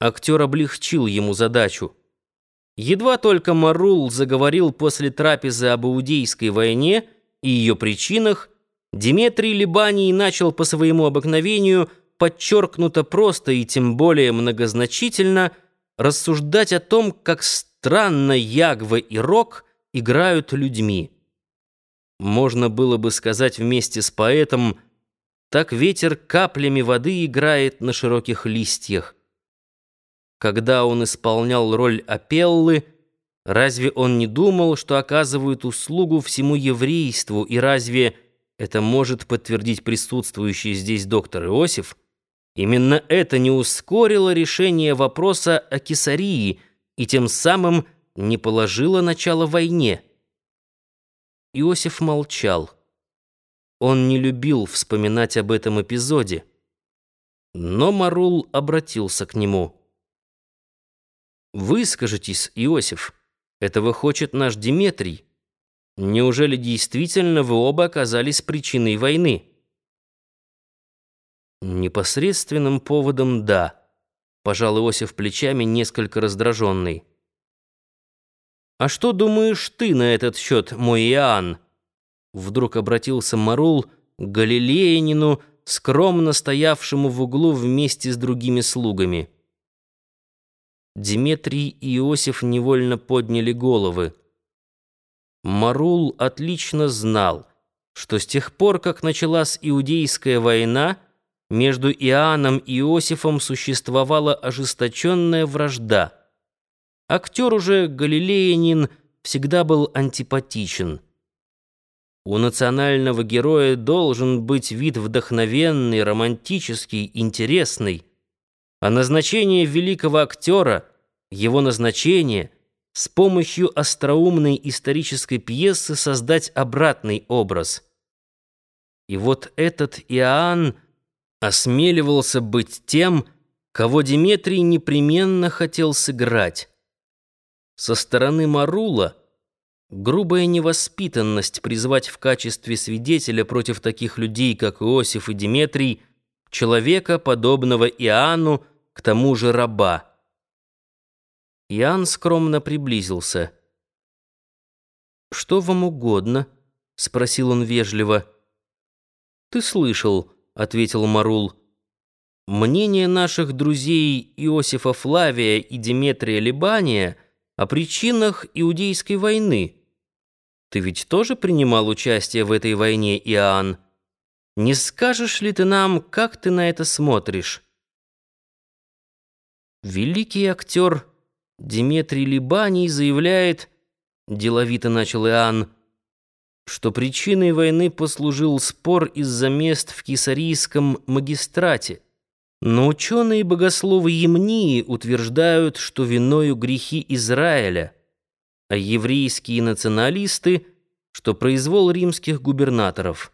Актер облегчил ему задачу. Едва только Марул заговорил после трапезы об Иудейской войне и ее причинах, Диметрий Либаний начал по своему обыкновению подчеркнуто просто и тем более многозначительно рассуждать о том, как странно Ягва и Рок играют людьми. Можно было бы сказать вместе с поэтом «Так ветер каплями воды играет на широких листьях». Когда он исполнял роль Апеллы, разве он не думал, что оказывает услугу всему еврейству, и разве это может подтвердить присутствующий здесь доктор Иосиф? Именно это не ускорило решение вопроса о Кесарии и тем самым не положило начало войне. Иосиф молчал. Он не любил вспоминать об этом эпизоде. Но Марул обратился к нему. Выскажитесь, Иосиф. Этого хочет наш Диметрий. Неужели действительно вы оба оказались причиной войны? Непосредственным поводом да, пожал Иосиф плечами, несколько раздраженный. А что думаешь ты на этот счет, мой Иоанн? Вдруг обратился Марул к Галилеянину, скромно стоявшему в углу вместе с другими слугами. Диметрий и Иосиф невольно подняли головы. Марул отлично знал, что с тех пор, как началась Иудейская война, между Иоанном и Иосифом существовала ожесточенная вражда. Актер уже галилеянин всегда был антипатичен. У национального героя должен быть вид вдохновенный, романтический, интересный. А назначение великого актера, его назначение — с помощью остроумной исторической пьесы создать обратный образ. И вот этот Иоанн осмеливался быть тем, кого Диметрий непременно хотел сыграть. Со стороны Марула грубая невоспитанность призвать в качестве свидетеля против таких людей, как Иосиф и Диметрий, человека, подобного Иоанну, к тому же раба. Иоанн скромно приблизился. «Что вам угодно?» — спросил он вежливо. «Ты слышал», — ответил Марул. «Мнение наших друзей Иосифа Флавия и Деметрия Либания о причинах Иудейской войны. Ты ведь тоже принимал участие в этой войне, Иоанн? Не скажешь ли ты нам, как ты на это смотришь?» Великий актер Дмитрий Либаний заявляет, деловито начал Иоанн, что причиной войны послужил спор из-за мест в Кесарийском магистрате. Но ученые богословы Емнии утверждают, что виною грехи Израиля, а еврейские националисты, что произвол римских губернаторов.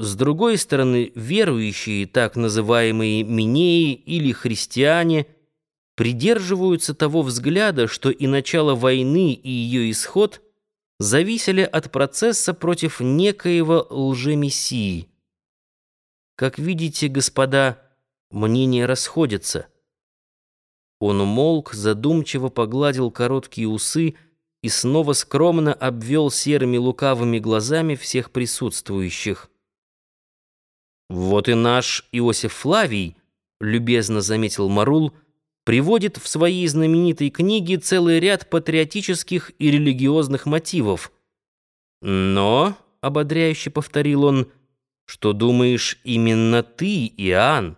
С другой стороны, верующие, так называемые минеи или христиане, придерживаются того взгляда, что и начало войны, и ее исход зависели от процесса против некоего лжемессии. Как видите, господа, мнения расходятся. Он умолк, задумчиво погладил короткие усы и снова скромно обвел серыми лукавыми глазами всех присутствующих. «Вот и наш Иосиф Флавий», — любезно заметил Марул, приводит в своей знаменитой книге целый ряд патриотических и религиозных мотивов. «Но», — ободряюще повторил он, — «что думаешь именно ты, Иоанн?»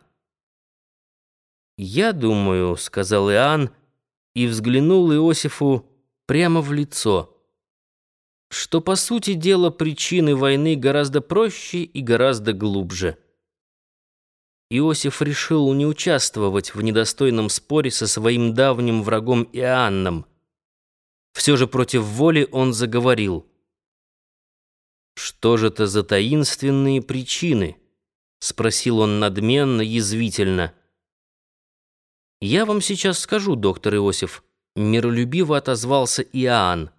«Я думаю», — сказал Иоанн, и взглянул Иосифу прямо в лицо, что, по сути дела, причины войны гораздо проще и гораздо глубже. Иосиф решил не участвовать в недостойном споре со своим давним врагом Иоанном. Все же против воли он заговорил. «Что же это за таинственные причины?» — спросил он надменно, язвительно. «Я вам сейчас скажу, доктор Иосиф», — миролюбиво отозвался Иоанн.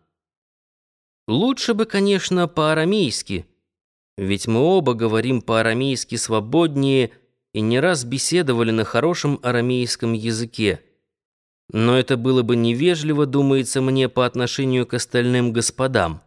«Лучше бы, конечно, по-арамейски, ведь мы оба говорим по-арамейски свободнее, — и не раз беседовали на хорошем арамейском языке. Но это было бы невежливо, думается мне, по отношению к остальным господам.